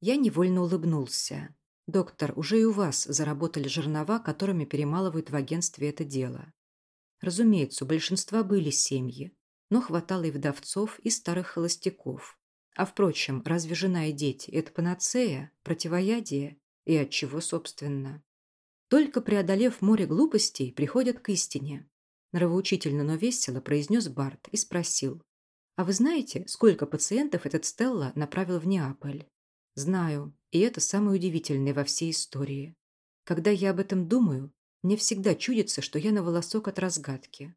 Я невольно улыбнулся. «Доктор, уже и у вас заработали жернова, которыми перемалывают в агентстве это дело». Разумеется, у большинства были семьи, но хватало и вдовцов, и старых холостяков. А впрочем, разве жена и дети – это панацея, противоядие? И от чего, собственно? Только преодолев море глупостей, приходят к истине. Нравоучительно, но весело произнес Барт и спросил. «А вы знаете, сколько пациентов этот Стелла направил в Неаполь?» «Знаю, и это самое удивительное во всей истории. Когда я об этом думаю, мне всегда чудится, что я на волосок от разгадки.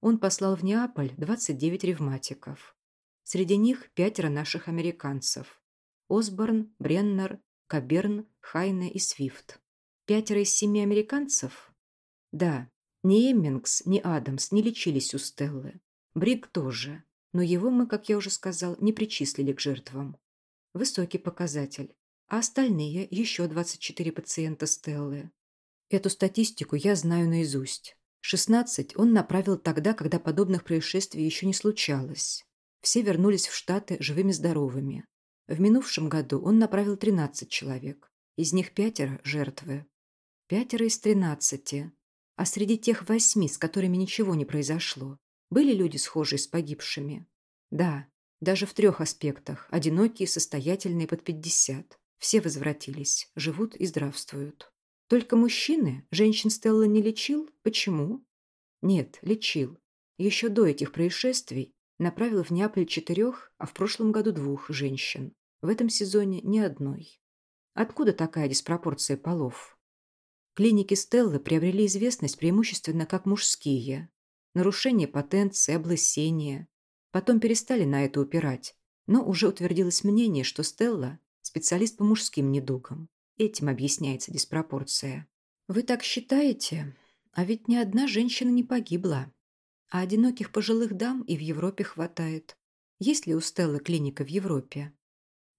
Он послал в Неаполь 29 ревматиков. Среди них пятеро наших американцев. Осборн, Бреннер, Каберн, Хайне и Свифт. Пятеро из семи американцев? Да, ни Эммингс, ни Адамс не лечились у Стеллы. Брик тоже, но его мы, как я уже сказал, не причислили к жертвам. Высокий показатель. А остальные еще 24 пациента Стеллы. Эту статистику я знаю наизусть. 16 он направил тогда, когда подобных происшествий еще не случалось. Все вернулись в Штаты живыми-здоровыми. В минувшем году он направил 13 человек. Из них пятеро – жертвы. Пятеро из тринадцати. А среди тех восьми, с которыми ничего не произошло, были люди, схожие с погибшими? Да, даже в трех аспектах. Одинокие, состоятельные, под пятьдесят. Все возвратились, живут и здравствуют. Только мужчины? Женщин Стелла не лечил? Почему? Нет, лечил. Еще до этих происшествий направил в Неаполь четырех, а в прошлом году двух женщин. В этом сезоне ни одной. Откуда такая диспропорция полов? Клиники Стеллы приобрели известность преимущественно как мужские. Нарушение потенции, облысение. Потом перестали на это упирать, но уже утвердилось мнение, что Стелла – специалист по мужским недугам. Этим объясняется диспропорция. Вы так считаете? А ведь ни одна женщина не погибла. А одиноких пожилых дам и в Европе хватает. Есть ли у Стеллы клиника в Европе?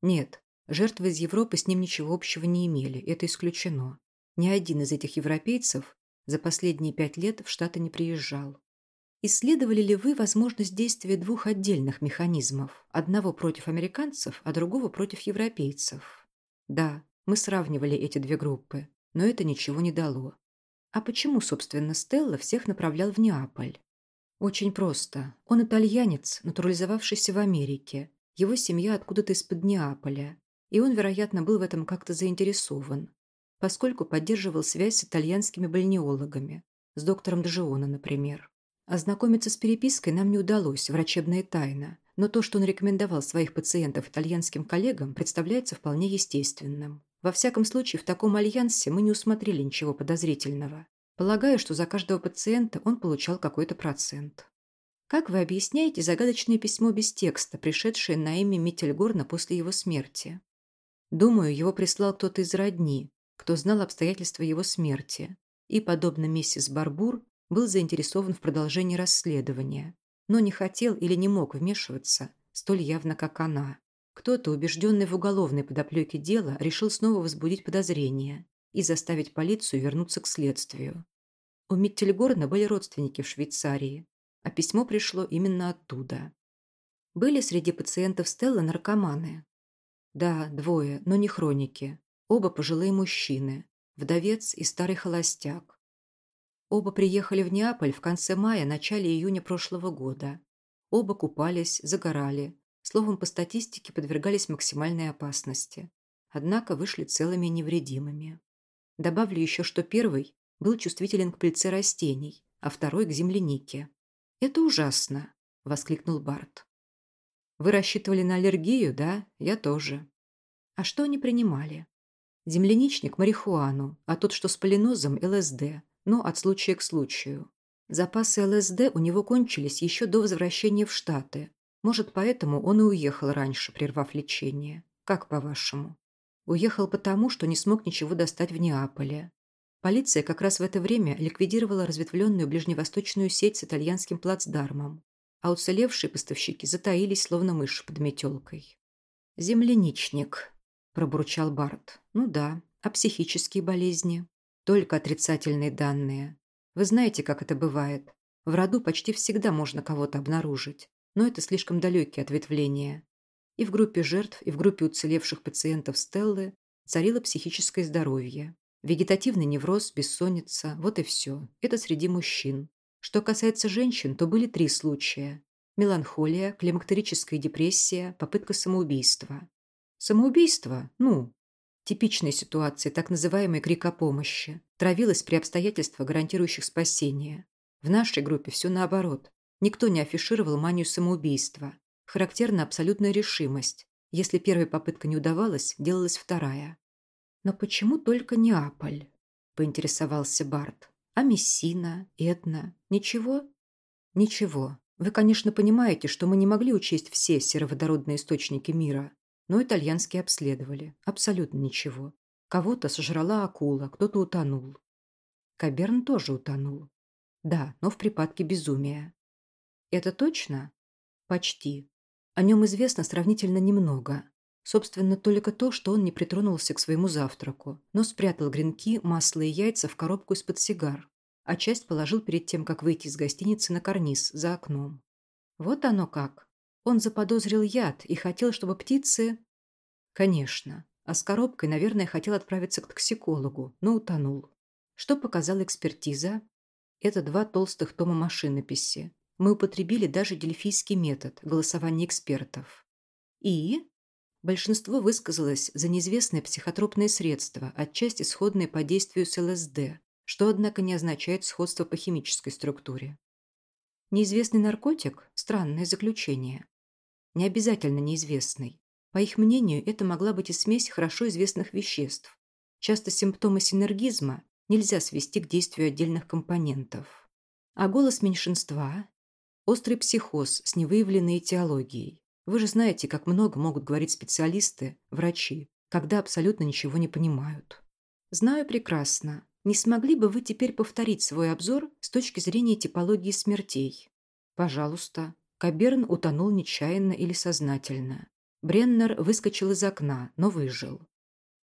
Нет, жертвы из Европы с ним ничего общего не имели, это исключено. Ни один из этих европейцев за последние пять лет в Штаты не приезжал. Исследовали ли вы возможность действия двух отдельных механизмов, одного против американцев, а другого против европейцев? Да, мы сравнивали эти две группы, но это ничего не дало. А почему, собственно, Стелла всех направлял в Неаполь? Очень просто. Он итальянец, натурализовавшийся в Америке. Его семья откуда-то из-под Неаполя. И он, вероятно, был в этом как-то заинтересован, поскольку поддерживал связь с итальянскими больнеологами, с доктором Джиона, например. Ознакомиться с перепиской нам не удалось, врачебная тайна, но то, что он рекомендовал своих пациентов итальянским коллегам, представляется вполне естественным. Во всяком случае, в таком альянсе мы не усмотрели ничего подозрительного. Полагаю, что за каждого пациента он получал какой-то процент. Как вы объясняете загадочное письмо без текста, пришедшее на имя Миттельгорна после его смерти? Думаю, его прислал кто-то из родни, кто знал обстоятельства его смерти, и, подобно миссис Барбур, был заинтересован в продолжении расследования, но не хотел или не мог вмешиваться столь явно, как она. Кто-то, убежденный в уголовной подоплеке дела, решил снова возбудить подозрения и заставить полицию вернуться к следствию. У Миттельгорна были родственники в Швейцарии, а письмо пришло именно оттуда. Были среди пациентов Стелла наркоманы? Да, двое, но не хроники. Оба пожилые мужчины, вдовец и старый холостяк. Оба приехали в Неаполь в конце мая, начале июня прошлого года. Оба купались, загорали, Словом, по статистике подвергались максимальной опасности. Однако вышли целыми и невредимыми. Добавлю еще, что первый был чувствителен к пыльце растений, а второй – к землянике. «Это ужасно!» – воскликнул Барт. «Вы рассчитывали на аллергию, да? Я тоже». «А что они принимали?» «Земляничник – марихуану, а тот, что с полинозом – ЛСД, но от случая к случаю. Запасы ЛСД у него кончились еще до возвращения в Штаты, может, поэтому он и уехал раньше, прервав лечение. Как по-вашему? Уехал потому, что не смог ничего достать в Неаполе. Полиция как раз в это время ликвидировала разветвленную ближневосточную сеть с итальянским плацдармом, а уцелевшие поставщики затаились, словно мышь под метелкой. «Земляничник», – пробурчал Барт. «Ну да, а психические болезни? Только отрицательные данные. Вы знаете, как это бывает. В роду почти всегда можно кого-то обнаружить, но это слишком далекие ответвления. И в группе жертв, и в группе уцелевших пациентов Стеллы царило психическое здоровье. Вегетативный невроз, бессонница – вот и все. Это среди мужчин. Что касается женщин, то были три случая. Меланхолия, климактерическая депрессия, попытка самоубийства. Самоубийство? Ну, типичная ситуация, так называемый крик о помощи. Травилась при обстоятельствах, гарантирующих спасение. В нашей группе все наоборот. Никто не афишировал манию самоубийства. Характерна абсолютная решимость. Если первая попытка не удавалась, делалась вторая. «Но почему только Неаполь?» – поинтересовался Барт. «А Мессина, Этна? Ничего?» «Ничего. Вы, конечно, понимаете, что мы не могли учесть все сероводородные источники мира, но итальянские обследовали. Абсолютно ничего. Кого-то сожрала акула, кто-то утонул. Каберн тоже утонул. Да, но в припадке безумия. Это точно? Почти. О нем известно сравнительно немного. Собственно, только то, что он не притронулся к своему завтраку, но спрятал гренки, масло и яйца в коробку из-под сигар, а часть положил перед тем, как выйти из гостиницы на карниз за окном. Вот оно как. Он заподозрил яд и хотел, чтобы птицы... Конечно. А с коробкой, наверное, хотел отправиться к токсикологу, но утонул. Что показала экспертиза? Это два толстых тома машинописи. Мы употребили даже дельфийский метод голосования экспертов. И большинство высказалось за неизвестное психотропное средство, отчасти сходное по действию с ЛСД, что, однако, не означает сходство по химической структуре. Неизвестный наркотик – странное заключение. Не обязательно неизвестный. По их мнению, это могла быть и смесь хорошо известных веществ. Часто симптомы синергизма нельзя свести к действию отдельных компонентов. А голос меньшинства – острый психоз с невыявленной этиологией. Вы же знаете, как много могут говорить специалисты, врачи, когда абсолютно ничего не понимают. Знаю прекрасно. Не смогли бы вы теперь повторить свой обзор с точки зрения типологии смертей? Пожалуйста. Каберн утонул нечаянно или сознательно. Бреннер выскочил из окна, но выжил.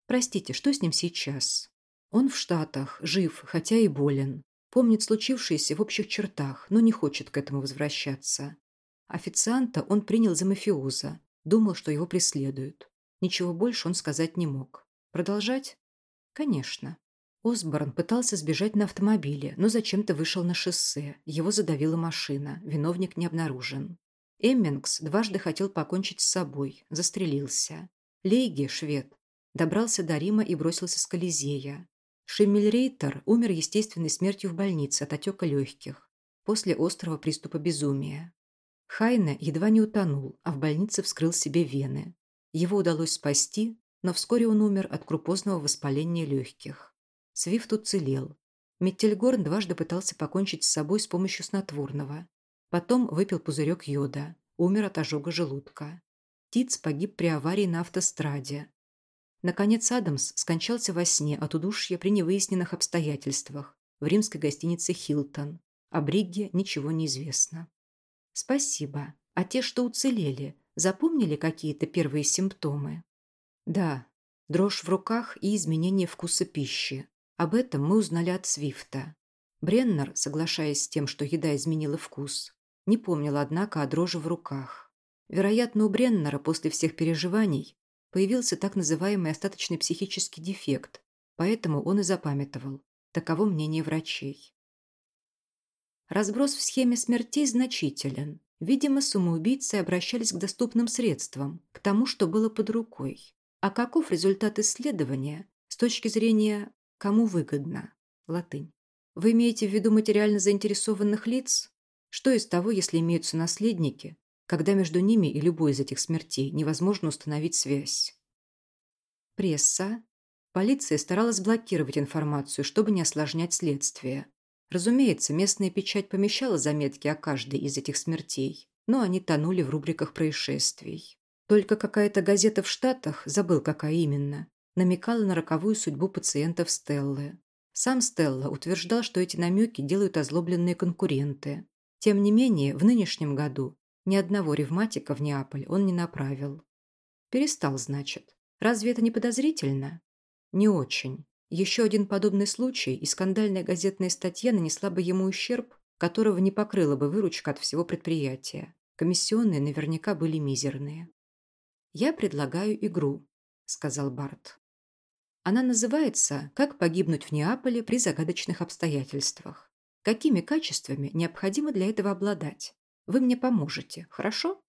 Простите, что с ним сейчас? Он в Штатах, жив, хотя и болен. Помнит случившееся в общих чертах, но не хочет к этому возвращаться. Официанта он принял за мафиоза, думал, что его преследуют. Ничего больше он сказать не мог. Продолжать? Конечно. Осборн пытался сбежать на автомобиле, но зачем-то вышел на шоссе. Его задавила машина. Виновник не обнаружен. Эммингс дважды хотел покончить с собой. Застрелился. Лейги, швед, добрался до Рима и бросился с Колизея. Шиммельрейтер умер естественной смертью в больнице от отека легких после острого приступа безумия. Хайне едва не утонул, а в больнице вскрыл себе вены. Его удалось спасти, но вскоре он умер от крупозного воспаления легких. Свифт уцелел. Меттельгорн дважды пытался покончить с собой с помощью снотворного. Потом выпил пузырек йода. Умер от ожога желудка. Тиц погиб при аварии на автостраде. Наконец Адамс скончался во сне от удушья при невыясненных обстоятельствах в римской гостинице «Хилтон». О Бригге ничего не известно. Спасибо. А те, что уцелели, запомнили какие-то первые симптомы? Да. Дрожь в руках и изменение вкуса пищи. Об этом мы узнали от Свифта. Бреннер, соглашаясь с тем, что еда изменила вкус, не помнил, однако, о дрожи в руках. Вероятно, у Бреннера после всех переживаний появился так называемый остаточный психический дефект, поэтому он и запамятовал. Таково мнение врачей. Разброс в схеме смертей значителен. Видимо, самоубийцы обращались к доступным средствам, к тому, что было под рукой. А каков результат исследования с точки зрения «кому выгодно»? Латынь. Вы имеете в виду материально заинтересованных лиц? Что из того, если имеются наследники, когда между ними и любой из этих смертей невозможно установить связь. Пресса. Полиция старалась блокировать информацию, чтобы не осложнять следствие. Разумеется, местная печать помещала заметки о каждой из этих смертей, но они тонули в рубриках происшествий. Только какая-то газета в Штатах, забыл какая именно, намекала на роковую судьбу пациентов Стеллы. Сам Стелла утверждал, что эти намеки делают озлобленные конкуренты. Тем не менее, в нынешнем году ни одного ревматика в Неаполь он не направил. Перестал, значит. Разве это не подозрительно? Не очень. Еще один подобный случай, и скандальная газетная статья нанесла бы ему ущерб, которого не покрыла бы выручка от всего предприятия. Комиссионные наверняка были мизерные. «Я предлагаю игру», — сказал Барт. Она называется «Как погибнуть в Неаполе при загадочных обстоятельствах». Какими качествами необходимо для этого обладать? Вы мне поможете, хорошо?